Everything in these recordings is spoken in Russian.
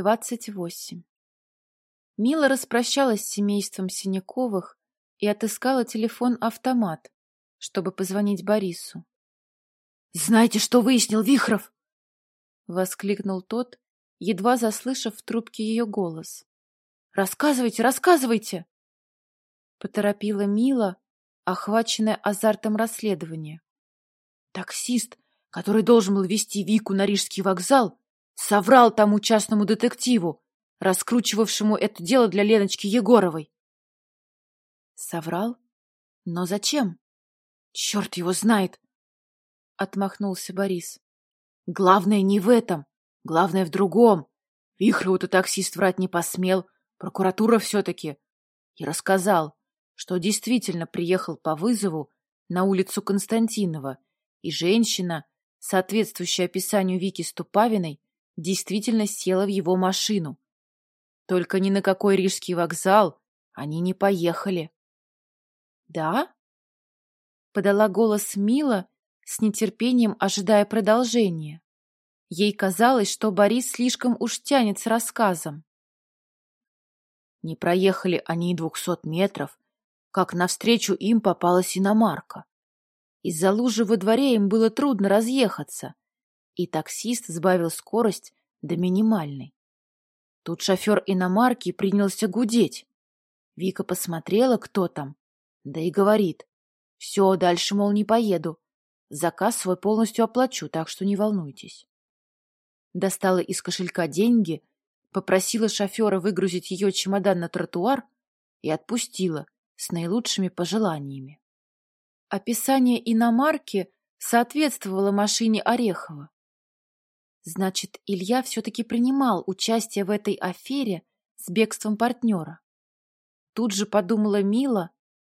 28. Мила распрощалась с семейством Синяковых и отыскала телефон-автомат, чтобы позвонить Борису. «Знаете, что выяснил Вихров?» — воскликнул тот, едва заслышав в трубке ее голос. «Рассказывайте, рассказывайте!» Поторопила Мила, охваченная азартом расследования. Таксист, который должен был вести Вику на Рижский вокзал, соврал тому частному детективу, раскручивавшему это дело для Леночки Егоровой. Соврал? Но зачем? Черт его знает! Отмахнулся Борис. Главное не в этом, главное в другом. Вихрову-то таксист врать не посмел, прокуратура все-таки. И рассказал, что действительно приехал по вызову на улицу Константинова, и женщина, соответствующая описанию Вики Ступавиной, действительно села в его машину. Только ни на какой рижский вокзал они не поехали. «Да?» — подала голос Мила, с нетерпением ожидая продолжения. Ей казалось, что Борис слишком уж тянет с рассказом. Не проехали они и двухсот метров, как навстречу им попалась иномарка. Из-за лужи во дворе им было трудно разъехаться, и таксист сбавил скорость до минимальной. Тут шофер иномарки принялся гудеть. Вика посмотрела, кто там, да и говорит. Все, дальше, мол, не поеду. Заказ свой полностью оплачу, так что не волнуйтесь. Достала из кошелька деньги, попросила шофера выгрузить ее чемодан на тротуар и отпустила с наилучшими пожеланиями. Описание иномарки соответствовало машине Орехова. Значит, Илья все-таки принимал участие в этой афере с бегством партнера. Тут же подумала Мила,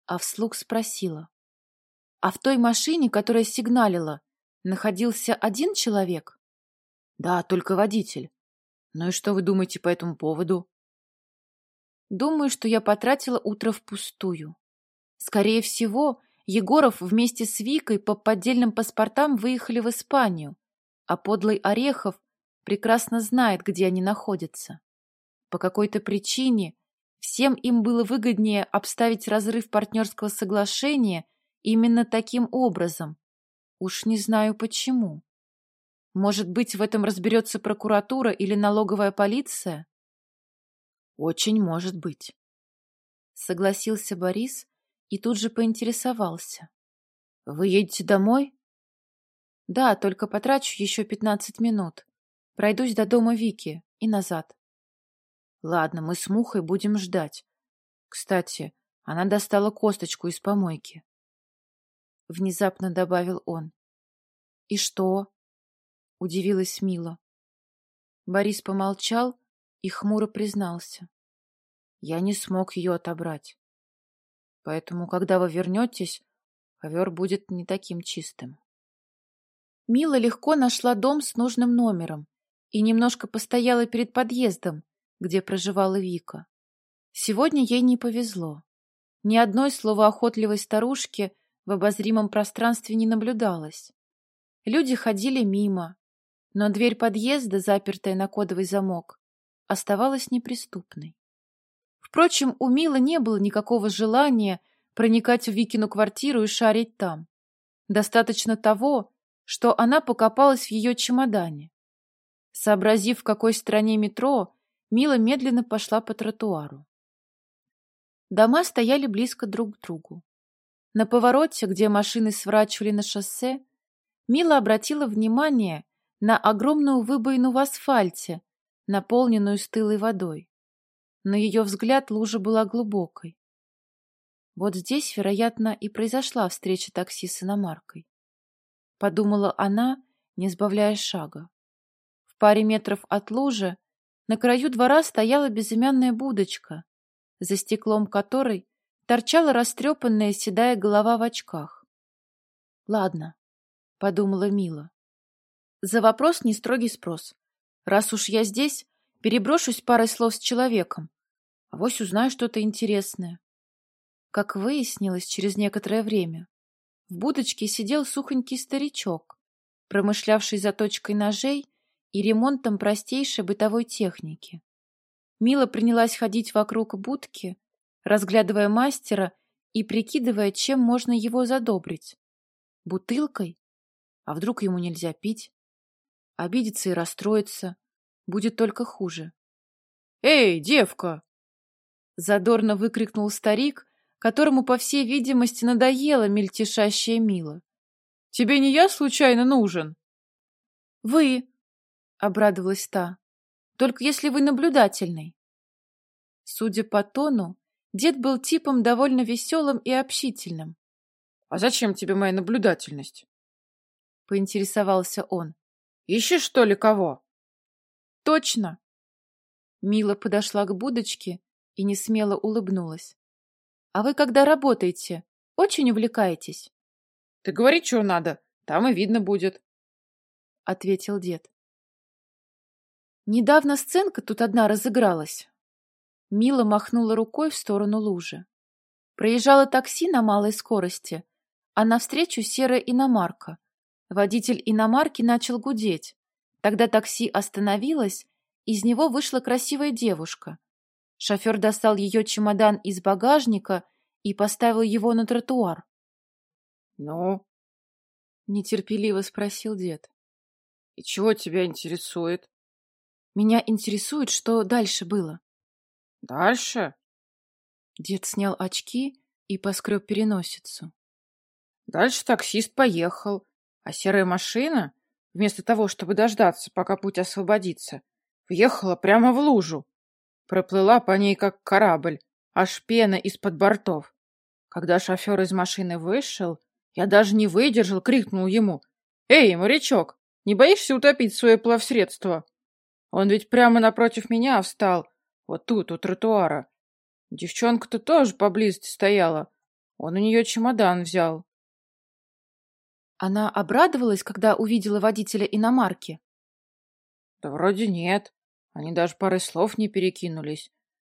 а вслух спросила. А в той машине, которая сигналила, находился один человек? Да, только водитель. Ну и что вы думаете по этому поводу? Думаю, что я потратила утро впустую. Скорее всего, Егоров вместе с Викой по поддельным паспортам выехали в Испанию, а подлый Орехов прекрасно знает, где они находятся. По какой-то причине всем им было выгоднее обставить разрыв партнерского соглашения именно таким образом. Уж не знаю почему. Может быть, в этом разберется прокуратура или налоговая полиция? Очень может быть. Согласился Борис и тут же поинтересовался. Вы едете домой? Да, только потрачу еще пятнадцать минут. Пройдусь до дома Вики и назад. Ладно, мы с Мухой будем ждать. Кстати, она достала косточку из помойки. Внезапно добавил он. И что? Удивилась Мила. Борис помолчал и хмуро признался. Я не смог ее отобрать. Поэтому, когда вы вернетесь, ковер будет не таким чистым. Мила легко нашла дом с нужным номером и немножко постояла перед подъездом, где проживала Вика. Сегодня ей не повезло. Ни одной словоохотливой старушки в обозримом пространстве не наблюдалось. Люди ходили мимо, но дверь подъезда, запертая на кодовый замок, оставалась неприступной. Впрочем, у Милы не было никакого желания проникать в Викину квартиру и шарить там. Достаточно того, что она покопалась в ее чемодане. Сообразив, в какой стороне метро, Мила медленно пошла по тротуару. Дома стояли близко друг к другу. На повороте, где машины сворачивали на шоссе, Мила обратила внимание на огромную выбоину в асфальте, наполненную стылой водой. На ее взгляд лужа была глубокой. Вот здесь, вероятно, и произошла встреча такси с иномаркой подумала она, не сбавляя шага. В паре метров от лужи на краю двора стояла безымянная будочка, за стеклом которой торчала растрепанная седая голова в очках. «Ладно», — подумала Мила. «За вопрос не строгий спрос. Раз уж я здесь, переброшусь парой слов с человеком. Авось узнаю что-то интересное». Как выяснилось через некоторое время, в будочке сидел сухонький старичок, промышлявший заточкой ножей и ремонтом простейшей бытовой техники. Мила принялась ходить вокруг будки, разглядывая мастера и прикидывая, чем можно его задобрить. Бутылкой? А вдруг ему нельзя пить? Обидится и расстроится. Будет только хуже. «Эй, девка!» Задорно выкрикнул старик, которому, по всей видимости, надоело мельтешащая Мила. «Тебе не я случайно нужен?» «Вы!» — обрадовалась та. «Только если вы наблюдательный». Судя по тону, дед был типом довольно веселым и общительным. «А зачем тебе моя наблюдательность?» — поинтересовался он. «Ищешь, что ли, кого?» «Точно!» Мила подошла к будочке и несмело улыбнулась. «А вы, когда работаете, очень увлекаетесь?» «Ты говори, что надо, там и видно будет», — ответил дед. Недавно сценка тут одна разыгралась. Мила махнула рукой в сторону лужи. Проезжало такси на малой скорости, а навстречу серая иномарка. Водитель иномарки начал гудеть. Тогда такси остановилось, из него вышла красивая девушка. Шофер достал ее чемодан из багажника и поставил его на тротуар. — Ну? — нетерпеливо спросил дед. — И чего тебя интересует? — Меня интересует, что дальше было. — Дальше? Дед снял очки и поскреб переносицу. — Дальше таксист поехал, а серая машина, вместо того, чтобы дождаться, пока путь освободится, въехала прямо в лужу. Проплыла по ней, как корабль, аж пена из-под бортов. Когда шофер из машины вышел, я даже не выдержал, крикнул ему. «Эй, морячок, не боишься утопить свое плавсредство?» Он ведь прямо напротив меня встал, вот тут, у тротуара. Девчонка-то тоже поблизости стояла. Он у нее чемодан взял. Она обрадовалась, когда увидела водителя иномарки? Да вроде нет. Они даже пары слов не перекинулись.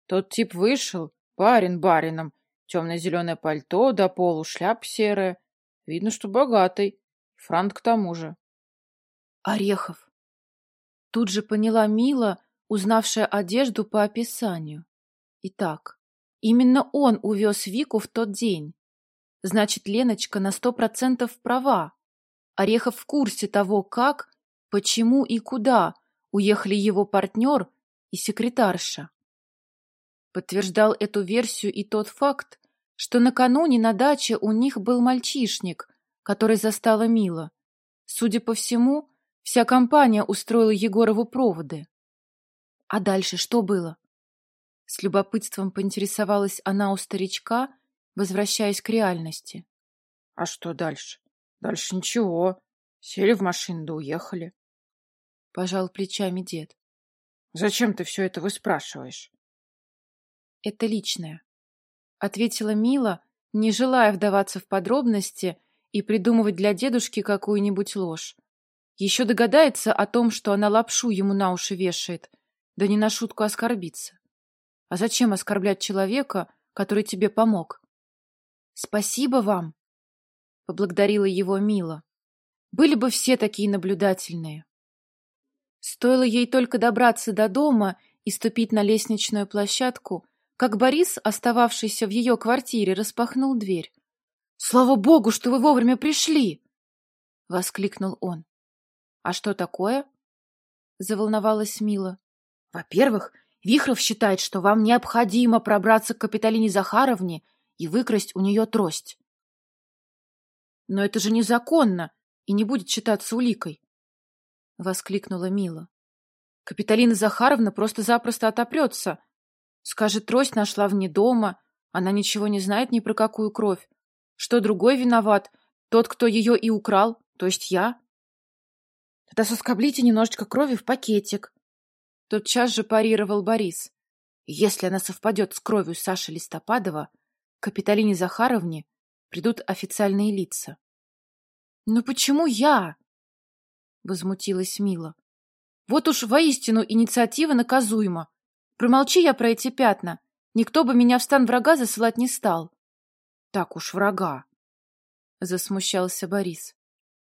Тот тип вышел, барин барином, темно-зеленое пальто до полу, шляп серая. Видно, что богатый. Франт к тому же. Орехов. Тут же поняла Мила, узнавшая одежду по описанию. Итак, именно он увез Вику в тот день. Значит, Леночка на сто процентов права. Орехов в курсе того, как, почему и куда уехали его партнер и секретарша. Подтверждал эту версию и тот факт, что накануне на даче у них был мальчишник, который застала Мила. Судя по всему, вся компания устроила Егорову проводы. А дальше что было? С любопытством поинтересовалась она у старичка, возвращаясь к реальности. — А что дальше? Дальше ничего. Сели в машину да уехали пожал плечами дед. Зачем ты все это выспрашиваешь? Это личное, ответила Мила, не желая вдаваться в подробности и придумывать для дедушки какую-нибудь ложь. Еще догадается о том, что она лапшу ему на уши вешает, да не на шутку оскорбиться. А зачем оскорблять человека, который тебе помог? Спасибо вам, поблагодарила его Мила. Были бы все такие наблюдательные. Стоило ей только добраться до дома и ступить на лестничную площадку, как Борис, остававшийся в ее квартире, распахнул дверь. — Слава богу, что вы вовремя пришли! — воскликнул он. — А что такое? — заволновалась Мила. — Во-первых, Вихров считает, что вам необходимо пробраться к Капиталине Захаровне и выкрасть у нее трость. — Но это же незаконно и не будет считаться уликой. — воскликнула Мила. «Капиталина Захаровна просто-запросто отопрется. Скажет, трость нашла вне дома, она ничего не знает ни про какую кровь. Что другой виноват? Тот, кто ее и украл, то есть я?» «Тогда соскоблите немножечко крови в пакетик», — тотчас же парировал Борис. «Если она совпадет с кровью Саши Листопадова, Капиталине Захаровне придут официальные лица». «Но почему я?» Возмутилась Мила. Вот уж воистину инициатива наказуема. Промолчи я про эти пятна. Никто бы меня в стан врага засылать не стал. Так уж врага. Засмущался Борис.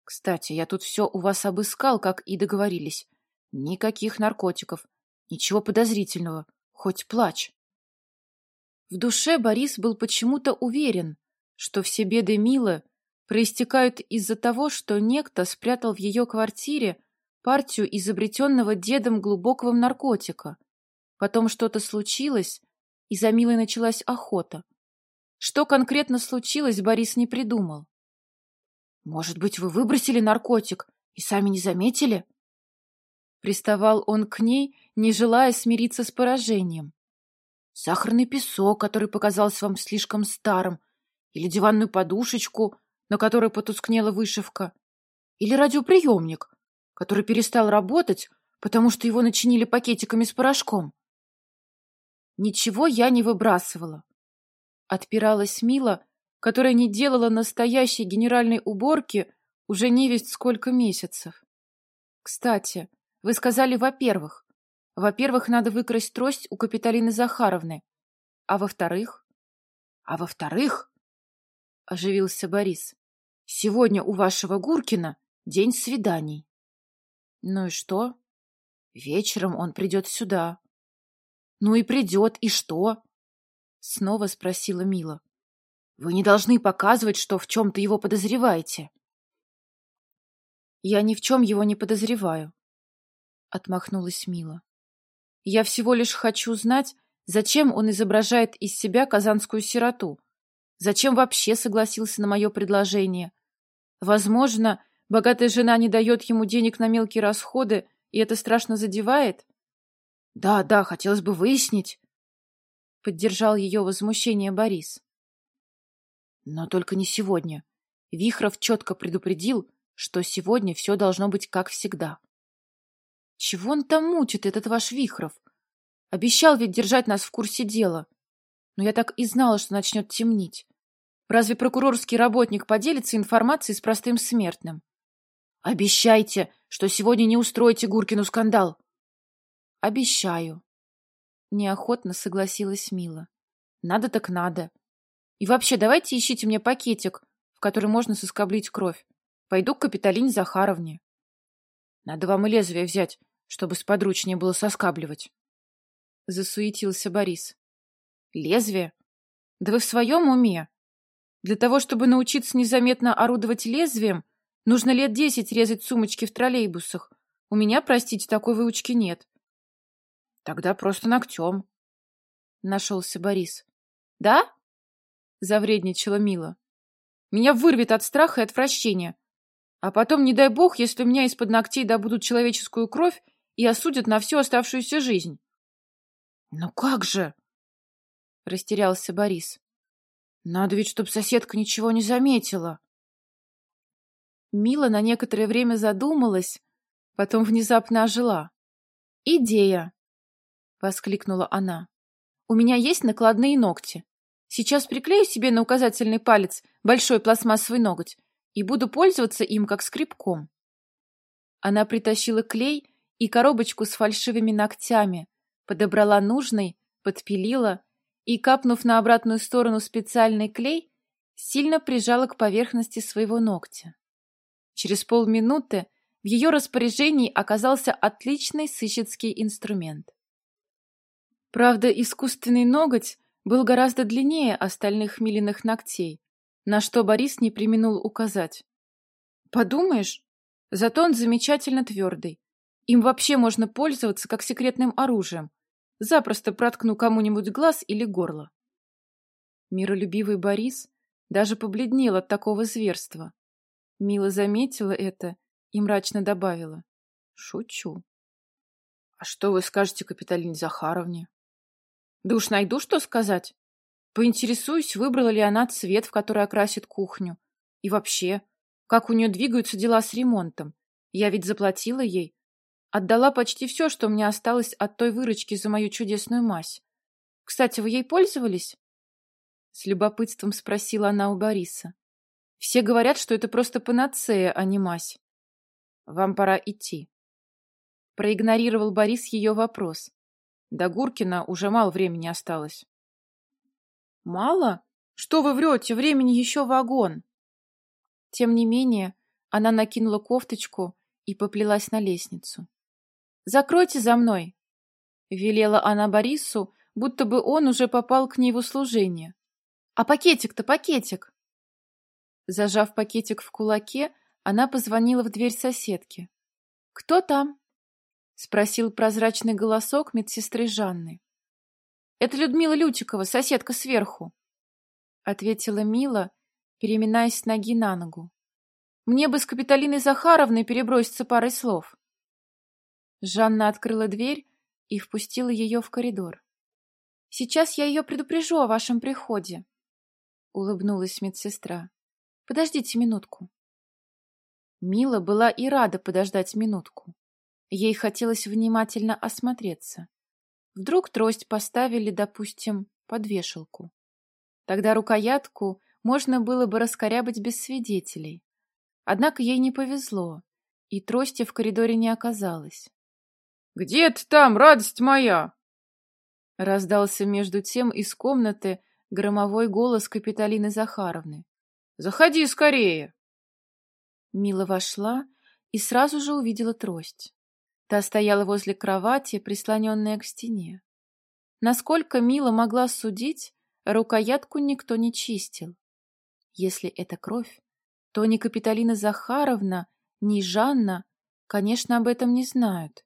Кстати, я тут все у вас обыскал, как и договорились. Никаких наркотиков, ничего подозрительного, хоть плачь. В душе Борис был почему-то уверен, что все беды Милы проистекают из-за того, что некто спрятал в ее квартире партию изобретенного дедом глубокого наркотика. Потом что-то случилось, и за Милой началась охота. Что конкретно случилось, Борис не придумал. «Может быть, вы выбросили наркотик и сами не заметили?» Приставал он к ней, не желая смириться с поражением. «Сахарный песок, который показался вам слишком старым, или диванную подушечку, на которой потускнела вышивка, или радиоприемник, который перестал работать, потому что его начинили пакетиками с порошком. Ничего я не выбрасывала. Отпиралась Мила, которая не делала настоящей генеральной уборки уже не весть сколько месяцев. Кстати, вы сказали «во-первых». Во-первых, надо выкрасть трость у Капиталины Захаровны. А во-вторых? А во-вторых, — оживился Борис. — Сегодня у вашего Гуркина день свиданий. — Ну и что? — Вечером он придет сюда. — Ну и придет, и что? — снова спросила Мила. — Вы не должны показывать, что в чем-то его подозреваете. — Я ни в чем его не подозреваю, — отмахнулась Мила. — Я всего лишь хочу знать, зачем он изображает из себя казанскую сироту. Зачем вообще согласился на мое предложение? Возможно, богатая жена не дает ему денег на мелкие расходы, и это страшно задевает? Да, да, хотелось бы выяснить. Поддержал ее возмущение Борис. Но только не сегодня. Вихров четко предупредил, что сегодня все должно быть как всегда. Чего он там мучит, этот ваш Вихров? Обещал ведь держать нас в курсе дела но я так и знала, что начнет темнить. Разве прокурорский работник поделится информацией с простым смертным? Обещайте, что сегодня не устроите Гуркину скандал. Обещаю. Неохотно согласилась Мила. Надо так надо. И вообще, давайте ищите мне пакетик, в который можно соскоблить кровь. Пойду к Капиталине Захаровне. Надо вам и лезвие взять, чтобы сподручнее было соскабливать. Засуетился Борис. Лезвие? Да вы в своем уме? Для того, чтобы научиться незаметно орудовать лезвием, нужно лет десять резать сумочки в троллейбусах. У меня, простите, такой выучки нет. Тогда просто ногтем. Нашелся Борис. Да? Завредничала Мила. Меня вырвет от страха и отвращения. А потом, не дай бог, если у меня из-под ногтей добудут человеческую кровь и осудят на всю оставшуюся жизнь. Ну как же? — растерялся Борис. «Надо ведь, чтоб соседка ничего не заметила». Мила на некоторое время задумалась, потом внезапно ожила. «Идея!» — воскликнула она. «У меня есть накладные ногти. Сейчас приклею себе на указательный палец большой пластмассовый ноготь и буду пользоваться им как скребком». Она притащила клей и коробочку с фальшивыми ногтями, подобрала нужный, подпилила и, капнув на обратную сторону специальный клей, сильно прижала к поверхности своего ногтя. Через полминуты в ее распоряжении оказался отличный сыщицкий инструмент. Правда, искусственный ноготь был гораздо длиннее остальных миленных ногтей, на что Борис не применул указать. Подумаешь, зато он замечательно твердый. Им вообще можно пользоваться как секретным оружием, Запросто проткну кому-нибудь глаз или горло. Миролюбивый Борис даже побледнел от такого зверства. Мила заметила это и мрачно добавила. Шучу. — А что вы скажете Капиталине Захаровне? — Да уж найду, что сказать. Поинтересуюсь, выбрала ли она цвет, в который окрасит кухню. И вообще, как у нее двигаются дела с ремонтом. Я ведь заплатила ей, Отдала почти все, что мне осталось от той выручки за мою чудесную мазь. Кстати, вы ей пользовались? С любопытством спросила она у Бориса. Все говорят, что это просто панацея, а не мазь. Вам пора идти. Проигнорировал Борис ее вопрос. До Гуркина уже мало времени осталось. Мало? Что вы врете? Времени еще вагон. Тем не менее, она накинула кофточку и поплелась на лестницу. Закройте за мной!» — велела она Борису, будто бы он уже попал к ней в услужение. «А пакетик-то пакетик!» Зажав пакетик в кулаке, она позвонила в дверь соседки. «Кто там?» — спросил прозрачный голосок медсестры Жанны. «Это Людмила Лютикова, соседка сверху», — ответила Мила, переминаясь с ноги на ногу. «Мне бы с Капитолиной Захаровной переброситься парой слов». Жанна открыла дверь и впустила ее в коридор. «Сейчас я ее предупрежу о вашем приходе», — улыбнулась медсестра. «Подождите минутку». Мила была и рада подождать минутку. Ей хотелось внимательно осмотреться. Вдруг трость поставили, допустим, под вешалку. Тогда рукоятку можно было бы раскорябать без свидетелей. Однако ей не повезло, и трости в коридоре не оказалось. «Где ты там, радость моя?» Раздался между тем из комнаты громовой голос Капитолины Захаровны. «Заходи скорее!» Мила вошла и сразу же увидела трость. Та стояла возле кровати, прислоненная к стене. Насколько Мила могла судить, рукоятку никто не чистил. Если это кровь, то ни Капитолина Захаровна, ни Жанна, конечно, об этом не знают.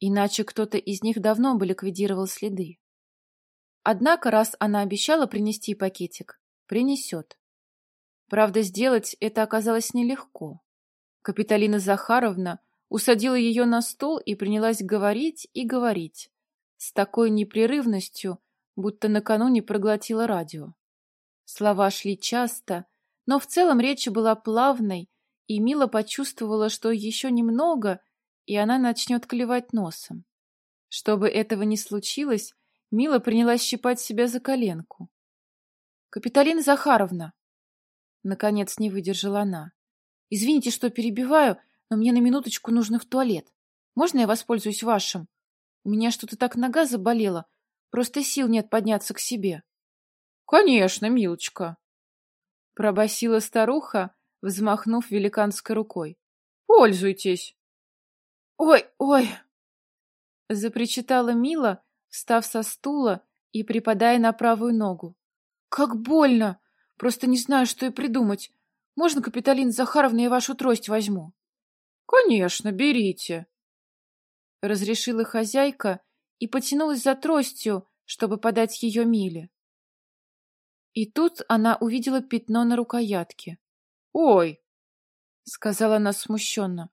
Иначе кто-то из них давно бы ликвидировал следы. Однако, раз она обещала принести пакетик, принесет. Правда, сделать это оказалось нелегко. Капитолина Захаровна усадила ее на стол и принялась говорить и говорить, с такой непрерывностью, будто накануне проглотила радио. Слова шли часто, но в целом речь была плавной, и Мила почувствовала, что еще немного, и она начнет клевать носом. Чтобы этого не случилось, Мила принялась щипать себя за коленку. «Капиталина Захаровна!» Наконец не выдержала она. «Извините, что перебиваю, но мне на минуточку нужно в туалет. Можно я воспользуюсь вашим? У меня что-то так нога заболела, просто сил нет подняться к себе». «Конечно, милочка!» Пробасила старуха, взмахнув великанской рукой. «Пользуйтесь!» «Ой, ой!» Запричитала Мила, встав со стула и припадая на правую ногу. «Как больно! Просто не знаю, что и придумать. Можно, Капиталина Захаровна, я вашу трость возьму?» «Конечно, берите!» Разрешила хозяйка и потянулась за тростью, чтобы подать ее Миле. И тут она увидела пятно на рукоятке. «Ой!» — сказала она смущенно.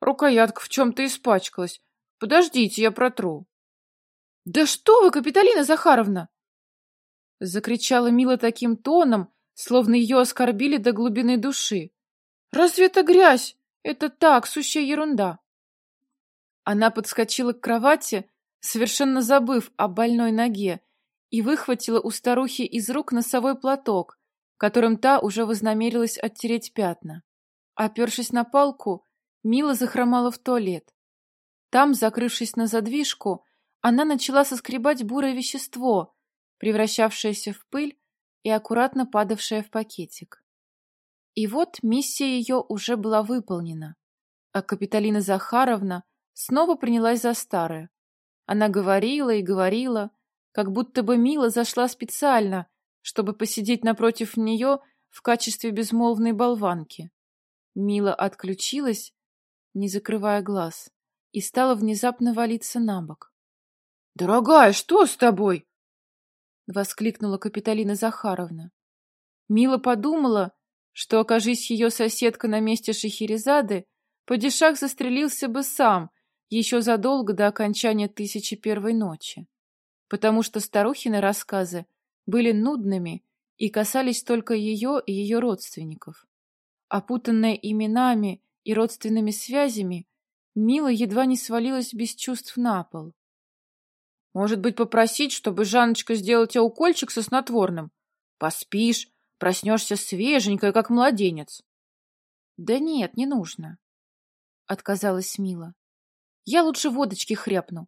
Рукоятка в чем-то испачкалась. Подождите, я протру. — Да что вы, Капитолина Захаровна! — закричала Мила таким тоном, словно ее оскорбили до глубины души. — Разве это грязь? Это так, сущая ерунда. Она подскочила к кровати, совершенно забыв о больной ноге, и выхватила у старухи из рук носовой платок, которым та уже вознамерилась оттереть пятна. Опершись на палку, Мила захромала в туалет. Там, закрывшись на задвижку, она начала соскребать бурое вещество, превращавшееся в пыль и аккуратно падавшее в пакетик. И вот миссия ее уже была выполнена, а Капитолина Захаровна снова принялась за старое. Она говорила и говорила, как будто бы Мила зашла специально, чтобы посидеть напротив нее в качестве безмолвной болванки. Мила отключилась не закрывая глаз, и стала внезапно валиться на бок. — Дорогая, что с тобой? — воскликнула Капитолина Захаровна. Мила подумала, что, окажись ее соседка на месте Шахерезады, падишах застрелился бы сам еще задолго до окончания тысячи первой ночи, потому что старухины рассказы были нудными и касались только ее и ее родственников. Опутанная именами и родственными связями, Мила едва не свалилась без чувств на пол. «Может быть, попросить, чтобы Жанночка сделала тебе укольчик со снотворным? Поспишь, проснешься свеженькая, как младенец». «Да нет, не нужно», — отказалась Мила. «Я лучше водочки хряпну.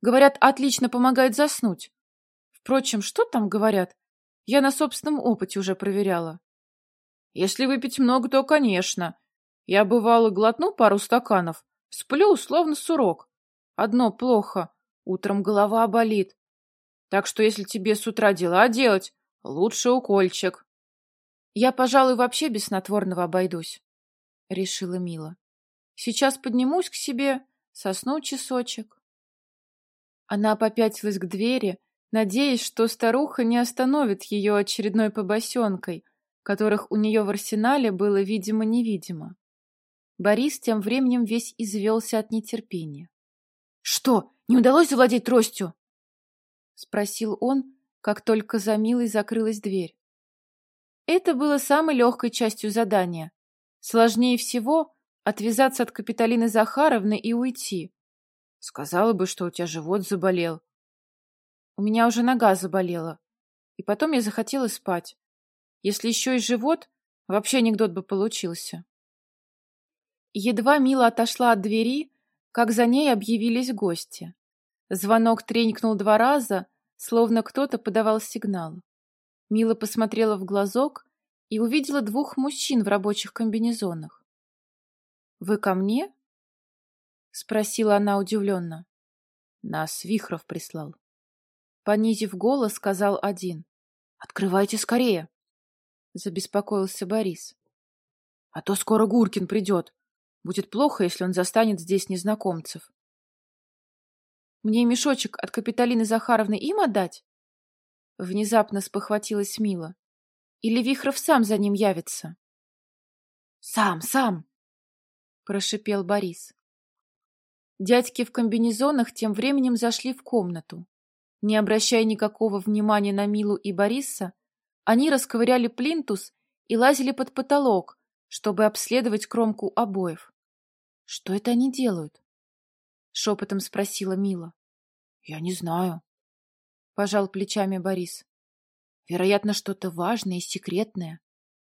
Говорят, отлично помогает заснуть. Впрочем, что там говорят? Я на собственном опыте уже проверяла». «Если выпить много, то, конечно. Я, бывало, глотну пару стаканов, сплю, словно сурок. одно плохо. Утром голова болит. Так что если тебе с утра дела делать, лучше укольчик. Я, пожалуй, вообще без снотворного обойдусь, — решила Мила. Сейчас поднимусь к себе, сосну часочек. Она попятилась к двери, надеясь, что старуха не остановит ее очередной побосенкой, которых у нее в арсенале было видимо-невидимо. Борис тем временем весь извелся от нетерпения. — Что, не удалось завладеть тростью? — спросил он, как только за Милой закрылась дверь. Это было самой легкой частью задания. Сложнее всего отвязаться от Капиталины Захаровны и уйти. Сказала бы, что у тебя живот заболел. У меня уже нога заболела. И потом я захотела спать. Если еще и живот, вообще анекдот бы получился. Едва Мила отошла от двери, как за ней объявились гости. Звонок тренькнул два раза, словно кто-то подавал сигнал. Мила посмотрела в глазок и увидела двух мужчин в рабочих комбинезонах. «Вы ко мне?» — спросила она удивленно. «Нас Вихров прислал». Понизив голос, сказал один. «Открывайте скорее!» — забеспокоился Борис. «А то скоро Гуркин придет. Будет плохо, если он застанет здесь незнакомцев». «Мне мешочек от Капиталины Захаровны им отдать?» Внезапно спохватилась Мила. Или Вихров сам за ним явится? Сам, сам, прошипел Борис. Дядьки в комбинезонах тем временем зашли в комнату. Не обращая никакого внимания на Милу и Бориса, они расковыряли плинтус и лазили под потолок, чтобы обследовать кромку обоев. — Что это они делают? — шепотом спросила Мила. — Я не знаю, — пожал плечами Борис. Вероятно, что-то важное и секретное.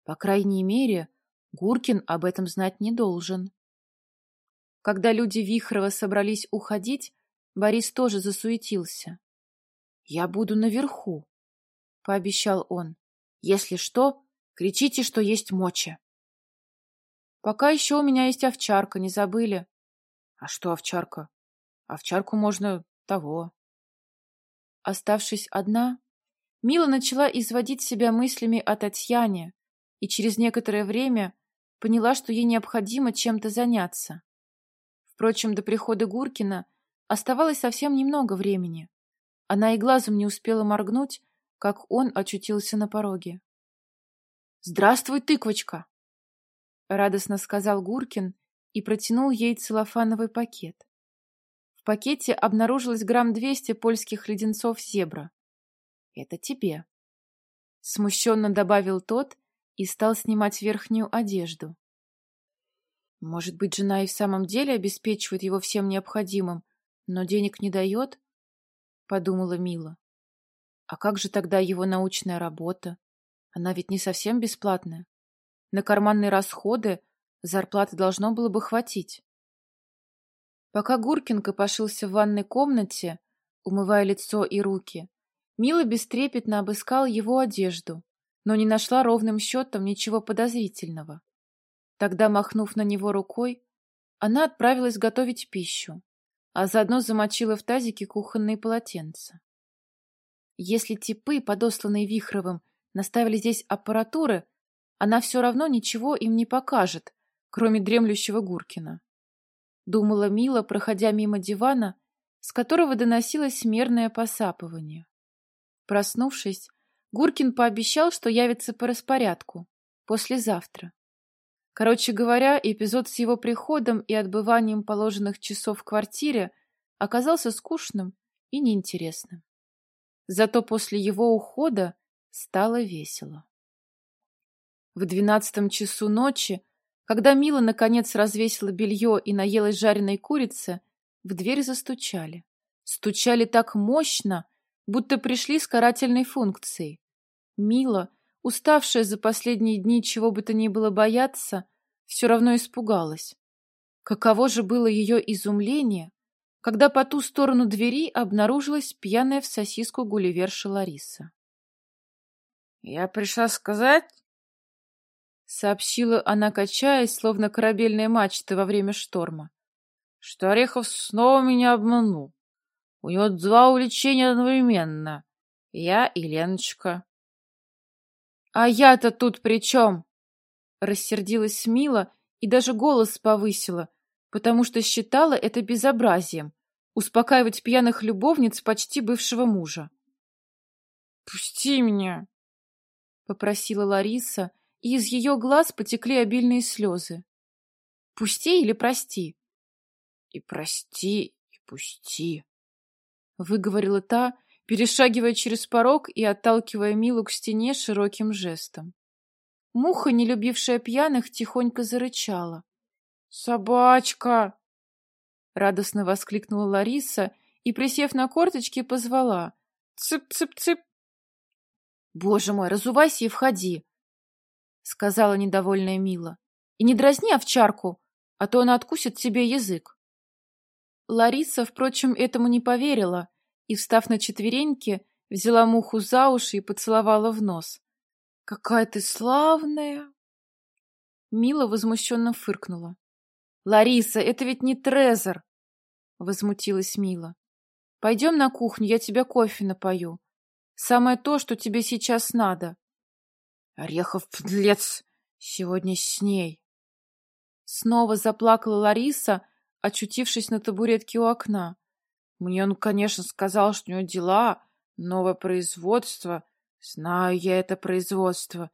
По крайней мере, Гуркин об этом знать не должен. Когда люди Вихрова собрались уходить, Борис тоже засуетился. «Я буду наверху», — пообещал он. «Если что, кричите, что есть моча». «Пока еще у меня есть овчарка, не забыли?» «А что овчарка? Овчарку можно того». Оставшись одна, Мила начала изводить себя мыслями о Татьяне и через некоторое время поняла, что ей необходимо чем-то заняться. Впрочем, до прихода Гуркина оставалось совсем немного времени. Она и глазом не успела моргнуть, как он очутился на пороге. «Здравствуй, тыквочка!» — радостно сказал Гуркин и протянул ей целлофановый пакет. В пакете обнаружилось грамм двести польских леденцов «Зебра». Это тебе. Смущенно добавил тот и стал снимать верхнюю одежду. Может быть, жена и в самом деле обеспечивает его всем необходимым, но денег не дает? Подумала Мила. А как же тогда его научная работа? Она ведь не совсем бесплатная. На карманные расходы зарплаты должно было бы хватить. Пока Гуркин копошился в ванной комнате, умывая лицо и руки, Мила бестрепетно обыскала его одежду, но не нашла ровным счетом ничего подозрительного. Тогда, махнув на него рукой, она отправилась готовить пищу, а заодно замочила в тазике кухонные полотенца. Если типы, подосланные Вихровым, наставили здесь аппаратуры, она все равно ничего им не покажет, кроме дремлющего Гуркина. Думала Мила, проходя мимо дивана, с которого доносилось мерное посапывание. Проснувшись, Гуркин пообещал, что явится по распорядку, послезавтра. Короче говоря, эпизод с его приходом и отбыванием положенных часов в квартире оказался скучным и неинтересным. Зато после его ухода стало весело. В двенадцатом часу ночи, когда Мила наконец развесила белье и наелась жареной курицы, в дверь застучали. Стучали так мощно, будто пришли с карательной функцией. Мила, уставшая за последние дни чего бы то ни было бояться, все равно испугалась. Каково же было ее изумление, когда по ту сторону двери обнаружилась пьяная в сосиску гулливерша Лариса. «Я пришла сказать...» — сообщила она, качаясь, словно корабельная мачта во время шторма, что Орехов снова меня обманул. У него два увлечения одновременно. Я и Леночка. — А я-то тут при чем? Рассердилась Мила и даже голос повысила, потому что считала это безобразием — успокаивать пьяных любовниц почти бывшего мужа. «Пусти меня!» — попросила Лариса, и из ее глаз потекли обильные слезы. «Пусти или прости?» «И прости, и пусти», — выговорила та, перешагивая через порог и отталкивая Милу к стене широким жестом. Муха, не любившая пьяных, тихонько зарычала. «Собачка!» Радостно воскликнула Лариса и, присев на корточки, позвала. «Цып-цып-цып!» «Боже мой, разувайся и входи!» Сказала недовольная Мила. «И не дразни овчарку, а то она откусит тебе язык!» Лариса, впрочем, этому не поверила и, встав на четвереньки, взяла муху за уши и поцеловала в нос. «Какая ты славная!» Мила возмущенно фыркнула. «Лариса, это ведь не Трезор!» Возмутилась Мила. «Пойдем на кухню, я тебе кофе напою. Самое то, что тебе сейчас надо». «Орехов, подлец! Сегодня с ней!» Снова заплакала Лариса, очутившись на табуретке у окна. Мне он, конечно, сказал, что у него дела, новое производство. Знаю я это производство.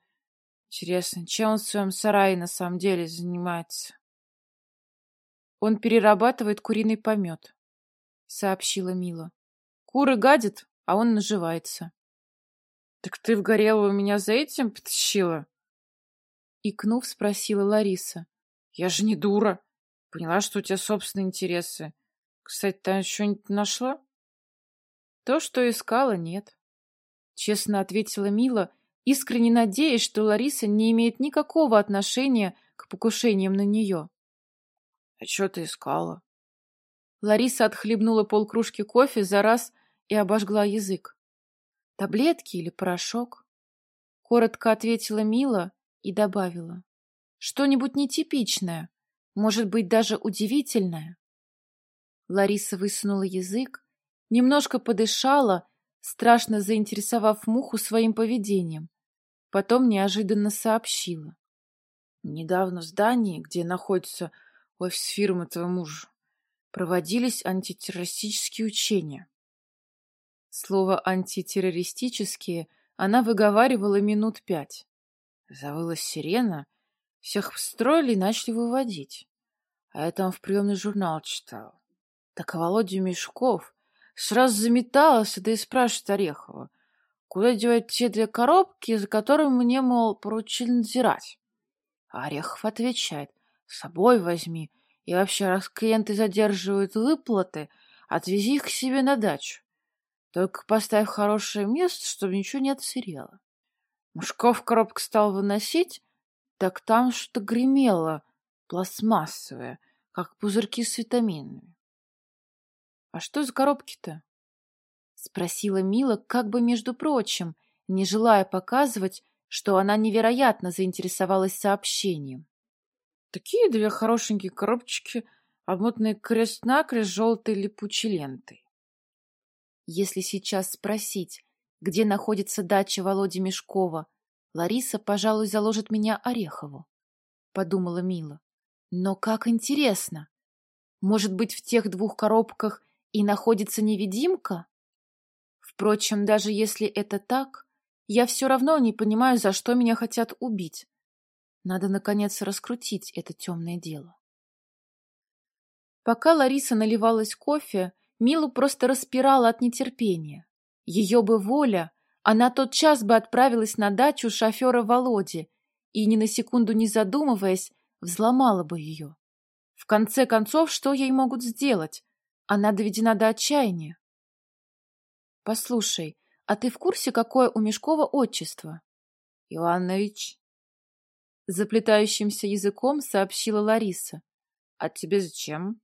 Интересно, чем он в своем сарае на самом деле занимается? Он перерабатывает куриный помет, — сообщила Мила. Куры гадят, а он наживается. — Так ты в Горелого меня за этим потащила? Икнув, спросила Лариса. — Я же не дура. Поняла, что у тебя собственные интересы. Кстати, там что-нибудь нашла? То, что искала, нет. Честно ответила Мила, искренне надеясь, что Лариса не имеет никакого отношения к покушениям на нее. А что ты искала? Лариса отхлебнула полкружки кофе за раз и обожгла язык. Таблетки или порошок? Коротко ответила Мила и добавила. Что-нибудь нетипичное, может быть, даже удивительное. Лариса высунула язык, немножко подышала, страшно заинтересовав муху своим поведением. Потом неожиданно сообщила. Недавно в здании, где находится офис фирмы твоего мужа, проводились антитеррористические учения. Слово «антитеррористические» она выговаривала минут пять. Завыла сирена, всех строили и начали выводить. А я там в приемный журнал читал. Так Володя Мешков сразу заметался, да и спрашивает Орехова, куда девать те две коробки, за которыми мне, мол, поручили надзирать. А Орехов отвечает, с собой возьми, и вообще, раз клиенты задерживают выплаты, отвези их к себе на дачу. Только поставь хорошее место, чтобы ничего не отсырело. Мушков коробку стал выносить, так там что-то гремело, пластмассовое, как пузырьки с витаминами. — А что за коробки-то? — спросила Мила, как бы между прочим, не желая показывать, что она невероятно заинтересовалась сообщением. — Такие две хорошенькие коробочки, обмотанные крест-накрест желтой липучей лентой. Если сейчас спросить, где находится дача Володи Мешкова, Лариса, пожалуй, заложит меня Орехову, — подумала Мила. Но как интересно! Может быть, в тех двух коробках и находится невидимка? Впрочем, даже если это так, я все равно не понимаю, за что меня хотят убить. Надо, наконец, раскрутить это темное дело. Пока Лариса наливалась кофе, Милу просто распирала от нетерпения. Ее бы воля, она тот час бы отправилась на дачу шофера Володи и, ни на секунду не задумываясь, взломала бы ее. В конце концов, что ей могут сделать? Она доведена до отчаяния. Послушай, а ты в курсе, какое у Мешкова отчество? Иванович. Заплетающимся языком сообщила Лариса. А тебе зачем?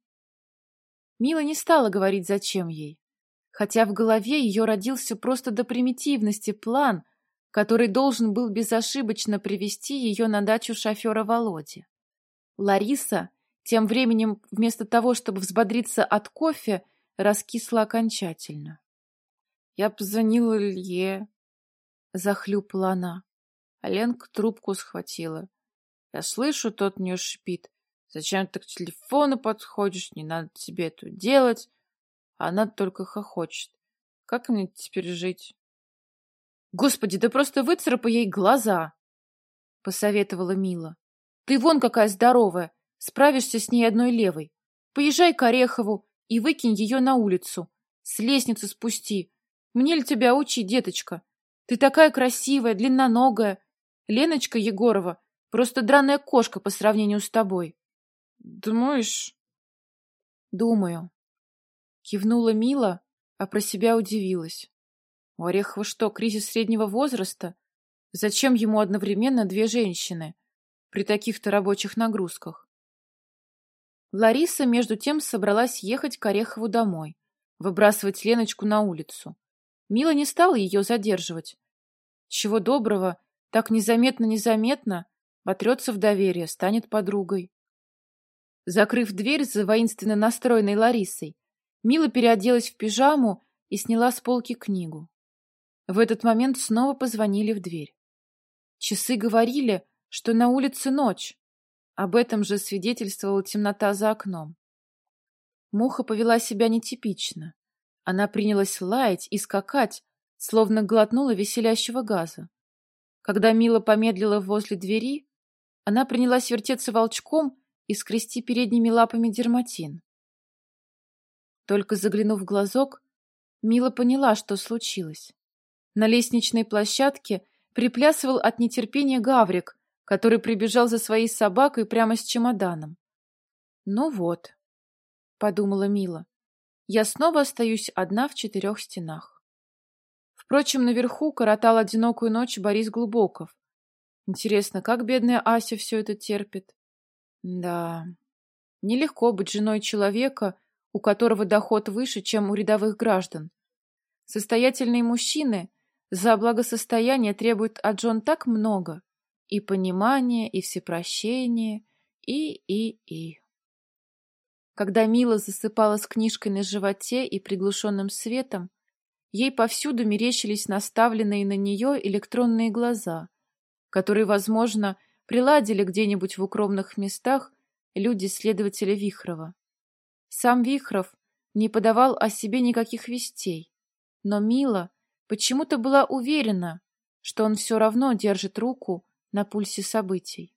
Мила не стала говорить, зачем ей. Хотя в голове ее родился просто до примитивности план, который должен был безошибочно привести ее на дачу шофера Володи. Лариса Тем временем, вместо того, чтобы взбодриться от кофе, раскисла окончательно. Я позвонила Илье, захлюпала она. А Ленка трубку схватила. Я слышу, тот в нее шипит. Зачем ты к телефону подходишь? Не надо тебе это делать. А она только хохочет. Как мне теперь жить? Господи, да просто выцарапай ей глаза, посоветовала Мила. Ты вон какая здоровая, справишься с ней одной левой. Поезжай к Орехову и выкинь ее на улицу. С лестницы спусти. Мне ли тебя учить, деточка? Ты такая красивая, длинноногая. Леночка Егорова просто драная кошка по сравнению с тобой. Думаешь? Думаю. Кивнула Мила, а про себя удивилась. У Орехова что, кризис среднего возраста? Зачем ему одновременно две женщины при таких-то рабочих нагрузках? Лариса, между тем, собралась ехать к Орехову домой, выбрасывать Леночку на улицу. Мила не стала ее задерживать. Чего доброго, так незаметно-незаметно вотрется в доверие, станет подругой. Закрыв дверь за воинственно настроенной Ларисой, Мила переоделась в пижаму и сняла с полки книгу. В этот момент снова позвонили в дверь. Часы говорили, что на улице ночь. Об этом же свидетельствовала темнота за окном. Муха повела себя нетипично. Она принялась лаять и скакать, словно глотнула веселящего газа. Когда Мила помедлила возле двери, она принялась вертеться волчком и скрести передними лапами дерматин. Только заглянув в глазок, Мила поняла, что случилось. На лестничной площадке приплясывал от нетерпения Гаврик, который прибежал за своей собакой прямо с чемоданом. «Ну вот», — подумала Мила, — «я снова остаюсь одна в четырех стенах». Впрочем, наверху коротал одинокую ночь Борис Глубоков. Интересно, как бедная Ася все это терпит? Да, нелегко быть женой человека, у которого доход выше, чем у рядовых граждан. Состоятельные мужчины за благосостояние требует от Джон так много. И понимания, и всепрощения, и, и, и. Когда Мила засыпала с книжкой на животе и приглушенным светом, ей повсюду мерещились наставленные на нее электронные глаза, которые, возможно, приладили где-нибудь в укромных местах люди следователя Вихрова. Сам Вихров не подавал о себе никаких вестей, но Мила Почему-то была уверена, что он все равно держит руку на пульсе событий.